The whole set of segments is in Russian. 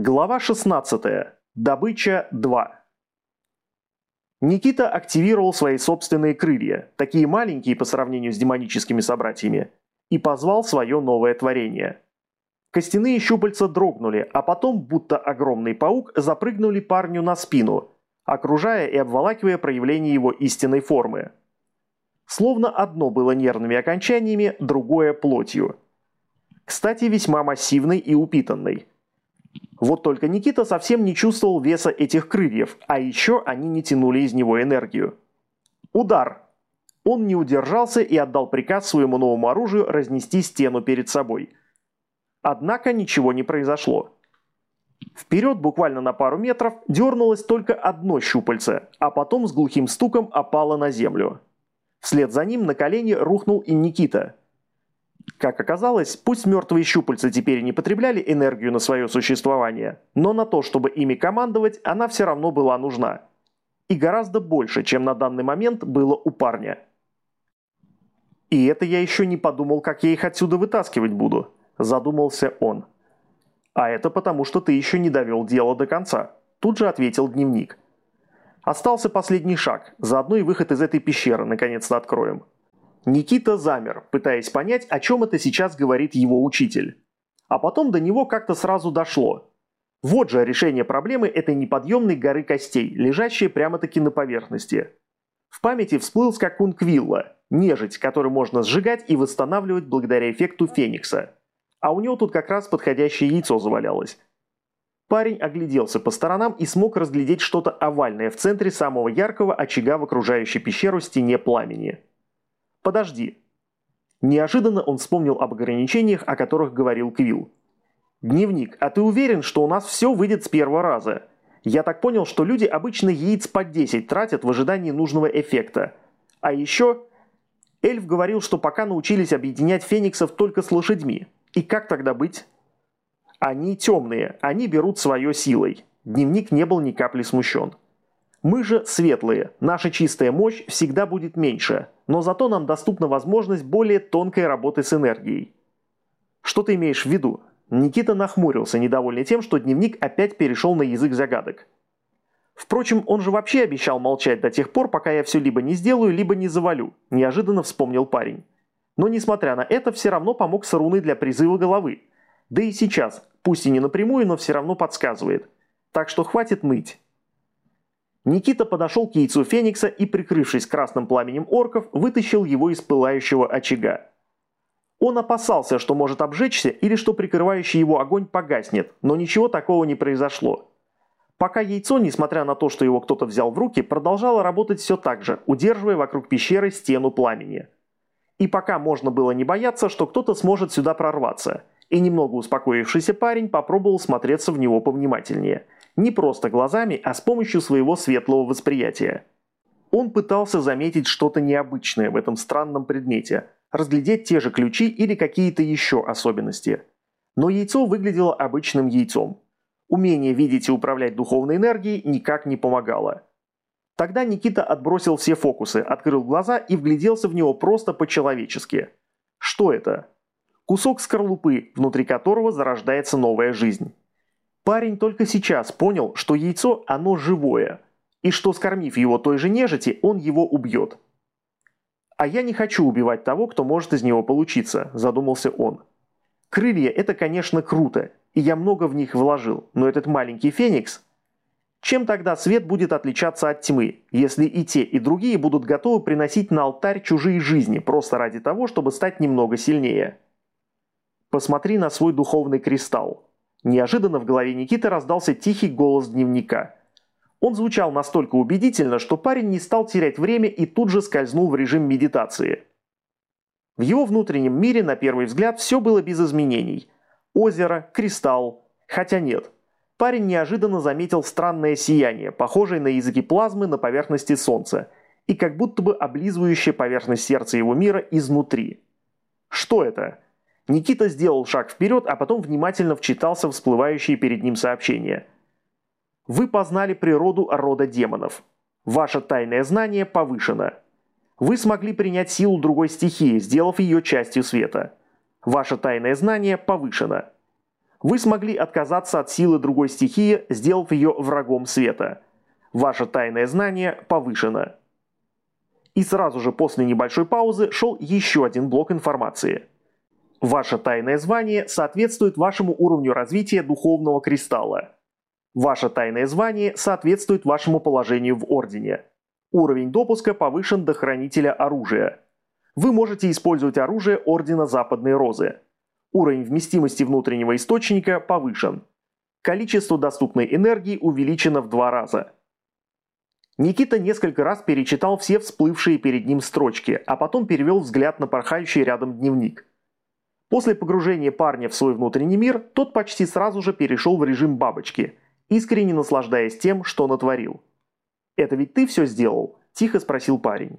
Глава 16. Добыча 2. Никита активировал свои собственные крылья, такие маленькие по сравнению с демоническими собратьями, и позвал свое новое творение. Костяные щупальца дрогнули, а потом, будто огромный паук, запрыгнули парню на спину, окружая и обволакивая проявление его истинной формы. Словно одно было нервными окончаниями, другое – плотью. Кстати, весьма массивный и упитанный – вот только Никита совсем не чувствовал веса этих крыльев, а еще они не тянули из него энергию. Удар! Он не удержался и отдал приказ своему новому оружию разнести стену перед собой. Однако ничего не произошло. Вперед буквально на пару метров дернулось только одно щупальце, а потом с глухим стуком опало на землю. Вслед за ним на колени рухнул и Никита – как оказалось, пусть мертвые щупальца теперь не потребляли энергию на свое существование, но на то, чтобы ими командовать, она все равно была нужна. И гораздо больше, чем на данный момент было у парня. «И это я еще не подумал, как я их отсюда вытаскивать буду», – задумался он. «А это потому, что ты еще не довел дело до конца», – тут же ответил дневник. «Остался последний шаг, заодно и выход из этой пещеры наконец-то откроем». Никита замер, пытаясь понять, о чем это сейчас говорит его учитель. А потом до него как-то сразу дошло. Вот же решение проблемы этой неподъемной горы костей, лежащей прямо-таки на поверхности. В памяти всплыл скакун Квилла, нежить, который можно сжигать и восстанавливать благодаря эффекту Феникса. А у него тут как раз подходящее яйцо завалялось. Парень огляделся по сторонам и смог разглядеть что-то овальное в центре самого яркого очага в окружающей пещеру стене пламени. Подожди. Неожиданно он вспомнил об ограничениях, о которых говорил Квилл. «Дневник, а ты уверен, что у нас все выйдет с первого раза? Я так понял, что люди обычно яиц по 10 тратят в ожидании нужного эффекта. А еще...» Эльф говорил, что пока научились объединять фениксов только с лошадьми. И как тогда быть? Они темные, они берут свое силой. Дневник не был ни капли смущен. Мы же светлые, наша чистая мощь всегда будет меньше, но зато нам доступна возможность более тонкой работы с энергией. Что ты имеешь в виду? Никита нахмурился, недовольный тем, что дневник опять перешел на язык загадок. Впрочем, он же вообще обещал молчать до тех пор, пока я все либо не сделаю, либо не завалю, неожиданно вспомнил парень. Но несмотря на это, все равно помог с для призыва головы. Да и сейчас, пусть и не напрямую, но все равно подсказывает. Так что хватит ныть. Никита подошел к яйцу Феникса и, прикрывшись красным пламенем орков, вытащил его из пылающего очага. Он опасался, что может обжечься или что прикрывающий его огонь погаснет, но ничего такого не произошло. Пока яйцо, несмотря на то, что его кто-то взял в руки, продолжало работать все так же, удерживая вокруг пещеры стену пламени. И пока можно было не бояться, что кто-то сможет сюда прорваться. И немного успокоившийся парень попробовал смотреться в него повнимательнее – не просто глазами, а с помощью своего светлого восприятия. Он пытался заметить что-то необычное в этом странном предмете, разглядеть те же ключи или какие-то еще особенности. Но яйцо выглядело обычным яйцом. Умение видеть и управлять духовной энергией никак не помогало. Тогда Никита отбросил все фокусы, открыл глаза и вгляделся в него просто по-человечески. Что это? Кусок скорлупы, внутри которого зарождается новая жизнь. Парень только сейчас понял, что яйцо оно живое, и что скормив его той же нежити, он его убьет. «А я не хочу убивать того, кто может из него получиться», – задумался он. «Крылья – это, конечно, круто, и я много в них вложил, но этот маленький феникс чем тогда свет будет отличаться от тьмы, если и те, и другие будут готовы приносить на алтарь чужие жизни просто ради того, чтобы стать немного сильнее? Посмотри на свой духовный кристалл. Неожиданно в голове Никиты раздался тихий голос дневника. Он звучал настолько убедительно, что парень не стал терять время и тут же скользнул в режим медитации. В его внутреннем мире, на первый взгляд, все было без изменений. Озеро, кристалл. Хотя нет. Парень неожиданно заметил странное сияние, похожее на языки плазмы на поверхности Солнца, и как будто бы облизывающее поверхность сердца его мира изнутри. Что это? Никита сделал шаг вперед, а потом внимательно вчитался в всплывающие перед ним сообщения. Вы познали природу рода демонов. Ваше тайное знание повышено. Вы смогли принять силу другой стихии, сделав ее частью света. Ваше тайное знание повышено. Вы смогли отказаться от силы другой стихии, сделав ее врагом света. Ваше тайное знание повышено. И сразу же после небольшой паузы шел еще один блок информации. Ваше тайное звание соответствует вашему уровню развития духовного кристалла. Ваше тайное звание соответствует вашему положению в Ордене. Уровень допуска повышен до Хранителя оружия. Вы можете использовать оружие Ордена Западной Розы. Уровень вместимости внутреннего источника повышен. Количество доступной энергии увеличено в два раза. Никита несколько раз перечитал все всплывшие перед ним строчки, а потом перевел взгляд на порхающий рядом дневник. После погружения парня в свой внутренний мир, тот почти сразу же перешел в режим бабочки, искренне наслаждаясь тем, что натворил. «Это ведь ты все сделал?» – тихо спросил парень.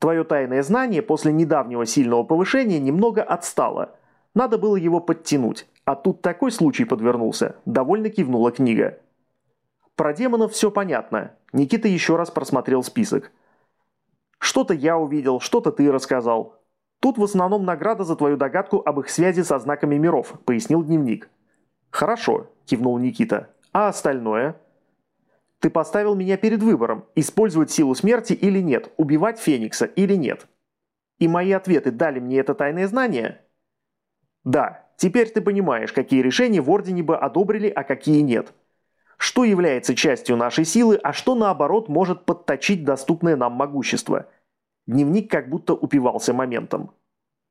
Твое тайное знание после недавнего сильного повышения немного отстало. Надо было его подтянуть, а тут такой случай подвернулся, довольно кивнула книга. Про демонов все понятно. Никита еще раз просмотрел список. Что-то я увидел, что-то ты рассказал. Тут в основном награда за твою догадку об их связи со знаками миров, пояснил дневник. Хорошо, кивнул Никита. А остальное? Ты поставил меня перед выбором, использовать силу смерти или нет, убивать Феникса или нет. И мои ответы дали мне это тайное знание? Да, теперь ты понимаешь, какие решения в Ордене бы одобрили, а какие нет. Что является частью нашей силы, а что наоборот может подточить доступное нам могущество. Дневник как будто упивался моментом.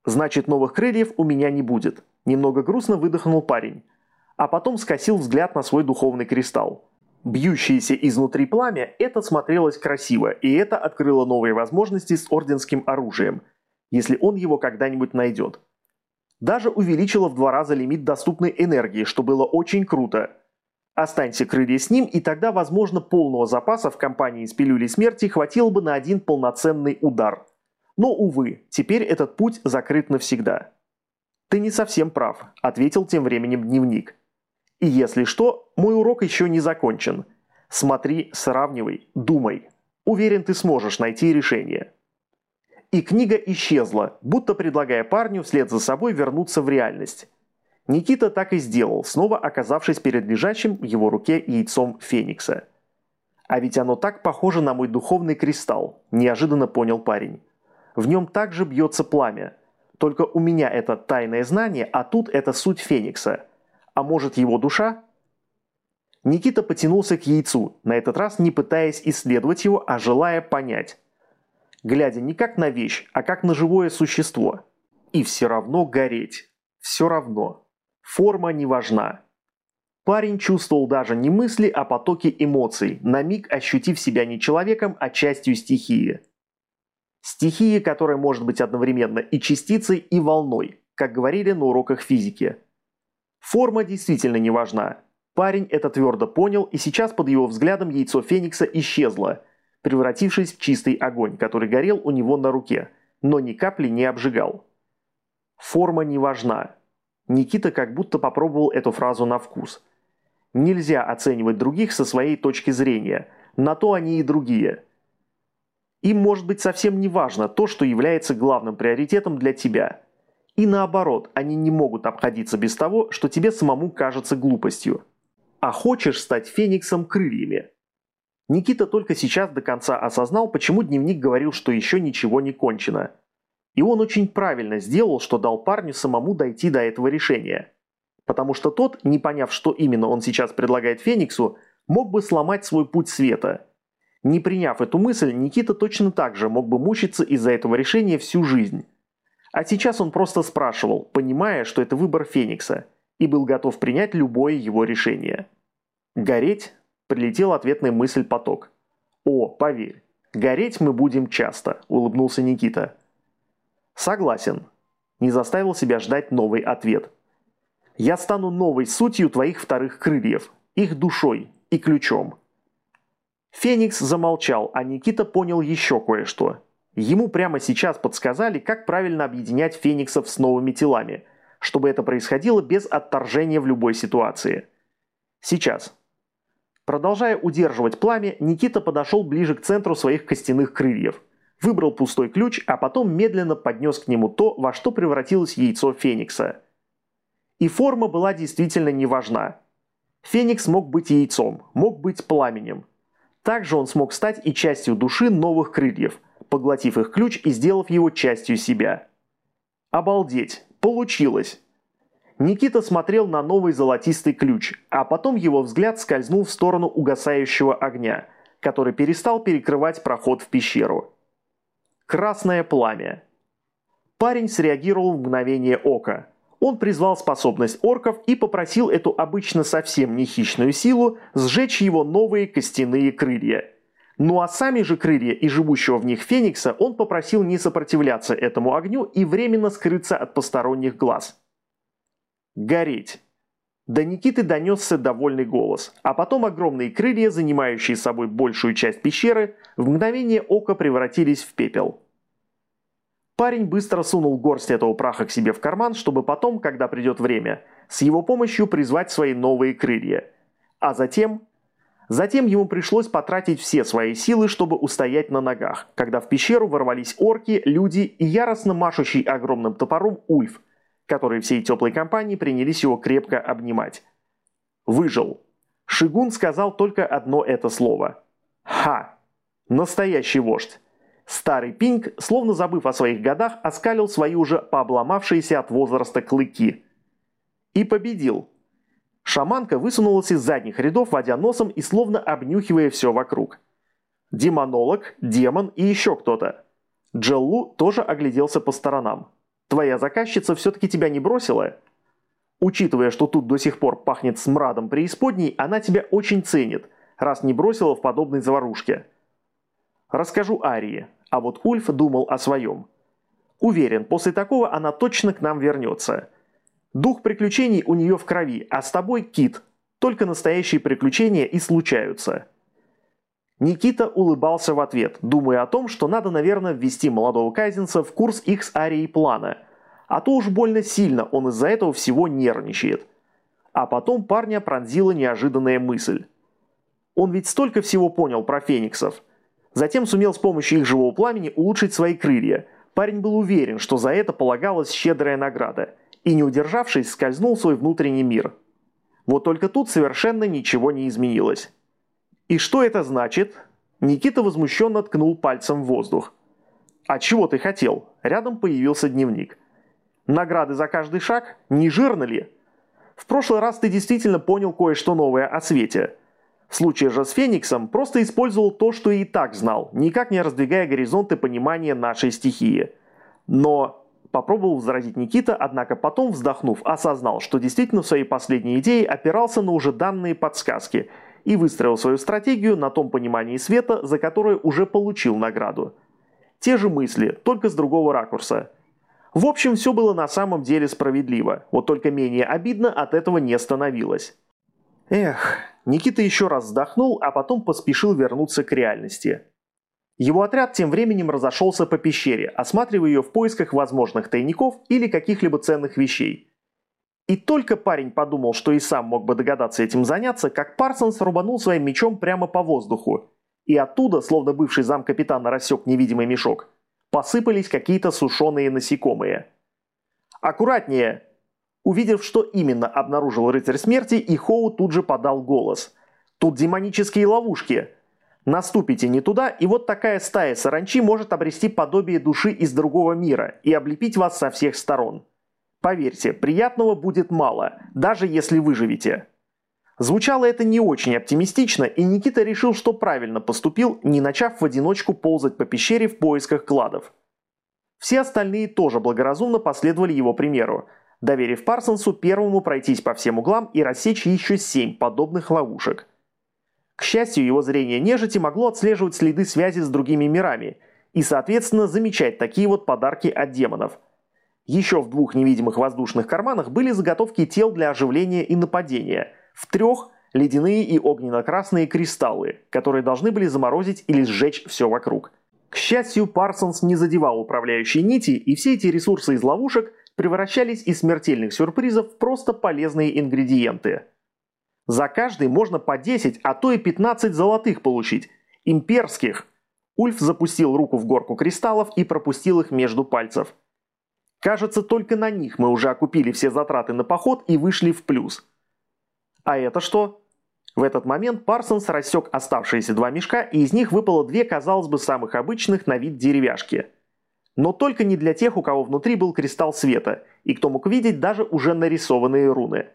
Значит, новых крыльев у меня не будет. Немного грустно выдохнул парень. А потом скосил взгляд на свой духовный кристалл. Бьющееся изнутри пламя, это смотрелось красиво, и это открыло новые возможности с орденским оружием, если он его когда-нибудь найдет. Даже увеличило в два раза лимит доступной энергии, что было очень круто. Останься крылья с ним, и тогда, возможно, полного запаса в компании с пилюлей смерти хватило бы на один полноценный удар. Но, увы, теперь этот путь закрыт навсегда. «Ты не совсем прав», – ответил тем временем дневник. И если что, мой урок еще не закончен. Смотри, сравнивай, думай. Уверен, ты сможешь найти решение. И книга исчезла, будто предлагая парню вслед за собой вернуться в реальность. Никита так и сделал, снова оказавшись перед лежащим в его руке яйцом Феникса. «А ведь оно так похоже на мой духовный кристалл», – неожиданно понял парень. «В нем также бьется пламя. Только у меня это тайное знание, а тут это суть Феникса. А может его душа? Никита потянулся к яйцу, на этот раз не пытаясь исследовать его, а желая понять. Глядя не как на вещь, а как на живое существо. И все равно гореть. Все равно. Форма не важна. Парень чувствовал даже не мысли, а потоки эмоций, на миг ощутив себя не человеком, а частью стихии. Стихии, которая может быть одновременно и частицей, и волной, как говорили на уроках физики – Форма действительно не важна. Парень это твердо понял, и сейчас под его взглядом яйцо Феникса исчезло, превратившись в чистый огонь, который горел у него на руке, но ни капли не обжигал. Форма не важна. Никита как будто попробовал эту фразу на вкус. Нельзя оценивать других со своей точки зрения, на то они и другие. Им может быть совсем не важно то, что является главным приоритетом для тебя – и наоборот, они не могут обходиться без того, что тебе самому кажется глупостью. А хочешь стать фениксом крыльями? Никита только сейчас до конца осознал, почему дневник говорил, что еще ничего не кончено. И он очень правильно сделал, что дал парню самому дойти до этого решения. Потому что тот, не поняв, что именно он сейчас предлагает Фениксу, мог бы сломать свой путь света. Не приняв эту мысль, Никита точно так же мог бы мучиться из-за этого решения всю жизнь. А сейчас он просто спрашивал, понимая, что это выбор Феникса, и был готов принять любое его решение. «Гореть?» – прилетел ответная мысль поток. «О, поверь, гореть мы будем часто», – улыбнулся Никита. «Согласен». Не заставил себя ждать новый ответ. «Я стану новой сутью твоих вторых крыльев, их душой и ключом». Феникс замолчал, а Никита понял еще кое-что – Ему прямо сейчас подсказали, как правильно объединять фениксов с новыми телами, чтобы это происходило без отторжения в любой ситуации. Сейчас. Продолжая удерживать пламя, Никита подошел ближе к центру своих костяных крыльев. Выбрал пустой ключ, а потом медленно поднес к нему то, во что превратилось яйцо феникса. И форма была действительно не важна. Феникс мог быть яйцом, мог быть пламенем. Также он смог стать и частью души новых крыльев, поглотив их ключ и сделав его частью себя. Обалдеть, получилось! Никита смотрел на новый золотистый ключ, а потом его взгляд скользнул в сторону угасающего огня, который перестал перекрывать проход в пещеру. Красное пламя. Парень среагировал в мгновение ока. Он призвал способность орков и попросил эту обычно совсем не хищную силу сжечь его новые костяные крылья. Ну а сами же крылья и живущего в них феникса он попросил не сопротивляться этому огню и временно скрыться от посторонних глаз. Гореть. До Никиты донесся довольный голос, а потом огромные крылья, занимающие собой большую часть пещеры, в мгновение ока превратились в пепел. Парень быстро сунул горсть этого праха к себе в карман, чтобы потом, когда придет время, с его помощью призвать свои новые крылья. А затем... Затем ему пришлось потратить все свои силы, чтобы устоять на ногах, когда в пещеру ворвались орки, люди и яростно машущий огромным топором Ульф, которые всей теплой компании принялись его крепко обнимать. Выжил. Шигун сказал только одно это слово. Ха! Настоящий вождь. Старый Пинг, словно забыв о своих годах, оскалил свои уже пообломавшиеся от возраста клыки. И победил. Шаманка высунулась из задних рядов, водя носом и словно обнюхивая все вокруг. Демонолог, демон и еще кто-то. Джеллу тоже огляделся по сторонам. Твоя заказчица все-таки тебя не бросила? Учитывая, что тут до сих пор пахнет смрадом преисподней, она тебя очень ценит, раз не бросила в подобной заварушке. Расскажу Арии, а вот Ульф думал о своем. Уверен, после такого она точно к нам вернется. Дух приключений у нее в крови, а с тобой Кит. Только настоящие приключения и случаются. Никита улыбался в ответ, думая о том, что надо, наверное, ввести молодого кайзенца в курс их с Арией плана. А то уж больно сильно он из-за этого всего нервничает. А потом парня пронзила неожиданная мысль. Он ведь столько всего понял про фениксов. Затем сумел с помощью их живого пламени улучшить свои крылья. Парень был уверен, что за это полагалась щедрая награда. И не удержавшись, скользнул в свой внутренний мир. Вот только тут совершенно ничего не изменилось. «И что это значит?» Никита возмущенно ткнул пальцем в воздух. «А чего ты хотел?» Рядом появился дневник. «Награды за каждый шаг? Не жирно ли?» «В прошлый раз ты действительно понял кое-что новое о свете. В случае же с Фениксом просто использовал то, что и так знал, никак не раздвигая горизонты понимания нашей стихии. Но Попробовал возразить Никита, однако потом, вздохнув, осознал, что действительно в своей последней идее опирался на уже данные подсказки и выстроил свою стратегию на том понимании света, за которое уже получил награду. Те же мысли, только с другого ракурса. В общем, все было на самом деле справедливо, вот только менее обидно от этого не становилось. Эх, Никита еще раз вздохнул, а потом поспешил вернуться к реальности. Его отряд тем временем разошелся по пещере, осматривая ее в поисках возможных тайников или каких-либо ценных вещей. И только парень подумал, что и сам мог бы догадаться этим заняться, как Парсонс рубанул своим мечом прямо по воздуху. И оттуда, словно бывший зам капитана рассек невидимый мешок, посыпались какие-то сушеные насекомые. «Аккуратнее!» Увидев, что именно обнаружил рыцарь смерти, и Хоу тут же подал голос. «Тут демонические ловушки!» Наступите не туда, и вот такая стая саранчи может обрести подобие души из другого мира и облепить вас со всех сторон. Поверьте, приятного будет мало, даже если выживете. Звучало это не очень оптимистично, и Никита решил, что правильно поступил, не начав в одиночку ползать по пещере в поисках кладов. Все остальные тоже благоразумно последовали его примеру, доверив Парсонсу первому пройтись по всем углам и рассечь еще семь подобных ловушек. К счастью, его зрение нежити могло отслеживать следы связи с другими мирами и, соответственно, замечать такие вот подарки от демонов – еще в двух невидимых воздушных карманах были заготовки тел для оживления и нападения. В трех – ледяные и огненно-красные кристаллы, которые должны были заморозить или сжечь все вокруг. К счастью, Парсонс не задевал управляющие нити, и все эти ресурсы из ловушек превращались из смертельных сюрпризов в просто полезные ингредиенты. За каждый можно по 10, а то и 15 золотых получить. Имперских. Ульф запустил руку в горку кристаллов и пропустил их между пальцев – Кажется, только на них мы уже окупили все затраты на поход и вышли в плюс. А это что? В этот момент Парсонс рассек оставшиеся два мешка, и из них выпало две, казалось бы, самых обычных на вид деревяшки. Но только не для тех, у кого внутри был кристалл света, и кто мог видеть даже уже нарисованные руны.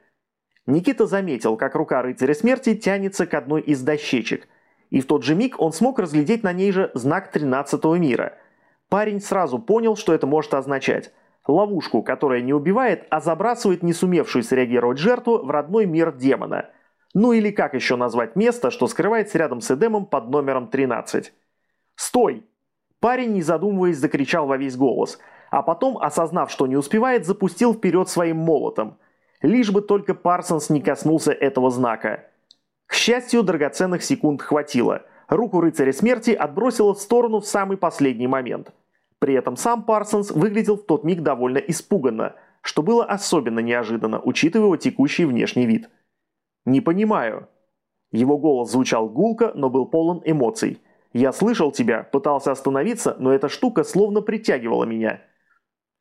Никита заметил, как рука рыцаря смерти тянется к одной из дощечек, и в тот же миг он смог разглядеть на ней же знак 13 мира. Парень сразу понял, что это может означать – Ловушку, которая не убивает, а забрасывает не сумевшую среагировать жертву в родной мир демона. Ну или как еще назвать место, что скрывается рядом с Эдемом под номером 13. «Стой!» Парень, не задумываясь, закричал во весь голос, а потом, осознав, что не успевает, запустил вперед своим молотом. Лишь бы только Парсонс не коснулся этого знака. К счастью, драгоценных секунд хватило. Руку рыцаря смерти отбросило в сторону в самый последний момент – при этом сам Парсонс выглядел в тот миг довольно испуганно, что было особенно неожиданно, учитывая его текущий внешний вид. «Не понимаю». Его голос звучал гулко, но был полон эмоций. «Я слышал тебя, пытался остановиться, но эта штука словно притягивала меня».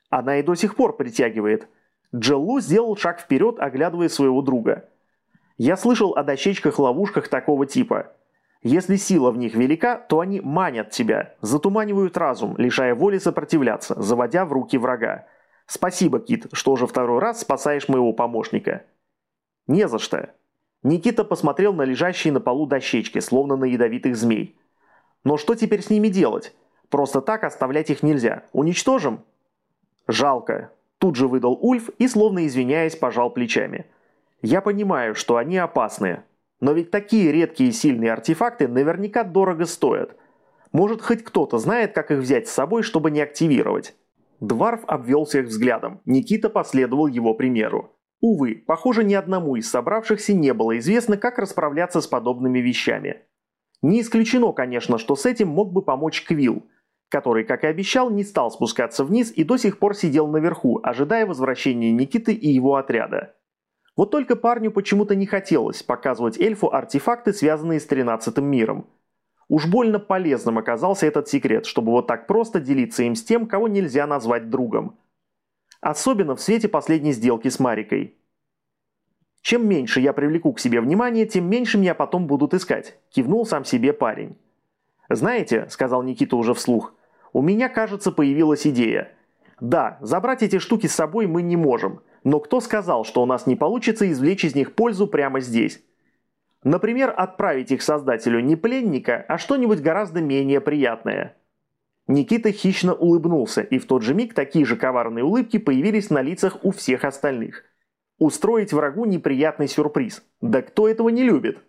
Она и до сих пор притягивает. Джеллу сделал шаг вперед, оглядывая своего друга. «Я слышал о дощечках-ловушках такого типа. Если сила в них велика, то они манят тебя, затуманивают разум, лишая воли сопротивляться, заводя в руки врага. Спасибо, Кит, что уже второй раз спасаешь моего помощника. Не за что. Никита посмотрел на лежащие на полу дощечки, словно на ядовитых змей. Но что теперь с ними делать? Просто так оставлять их нельзя. Уничтожим? Жалко. Тут же выдал Ульф и, словно извиняясь, пожал плечами. Я понимаю, что они опасные, но ведь такие редкие и сильные артефакты наверняка дорого стоят. Может, хоть кто-то знает, как их взять с собой, чтобы не активировать. Дварф обвел всех взглядом. Никита последовал его примеру. Увы, похоже, ни одному из собравшихся не было известно, как расправляться с подобными вещами. Не исключено, конечно, что с этим мог бы помочь Квилл, который, как и обещал, не стал спускаться вниз и до сих пор сидел наверху, ожидая возвращения Никиты и его отряда. Вот только парню почему-то не хотелось показывать эльфу артефакты, связанные с тринадцатым миром. Уж больно полезным оказался этот секрет, чтобы вот так просто делиться им с тем, кого нельзя назвать другом. Особенно в свете последней сделки с Марикой. Чем меньше я привлеку к себе внимание, тем меньше меня потом будут искать, кивнул сам себе парень. «Знаете», — сказал Никита уже вслух, — «у меня, кажется, появилась идея. Да, забрать эти штуки с собой мы не можем, но кто сказал, что у нас не получится извлечь из них пользу прямо здесь? Например, отправить их создателю не пленника, а что-нибудь гораздо менее приятное. Никита хищно улыбнулся, и в тот же миг такие же коварные улыбки появились на лицах у всех остальных. Устроить врагу неприятный сюрприз. Да кто этого не любит?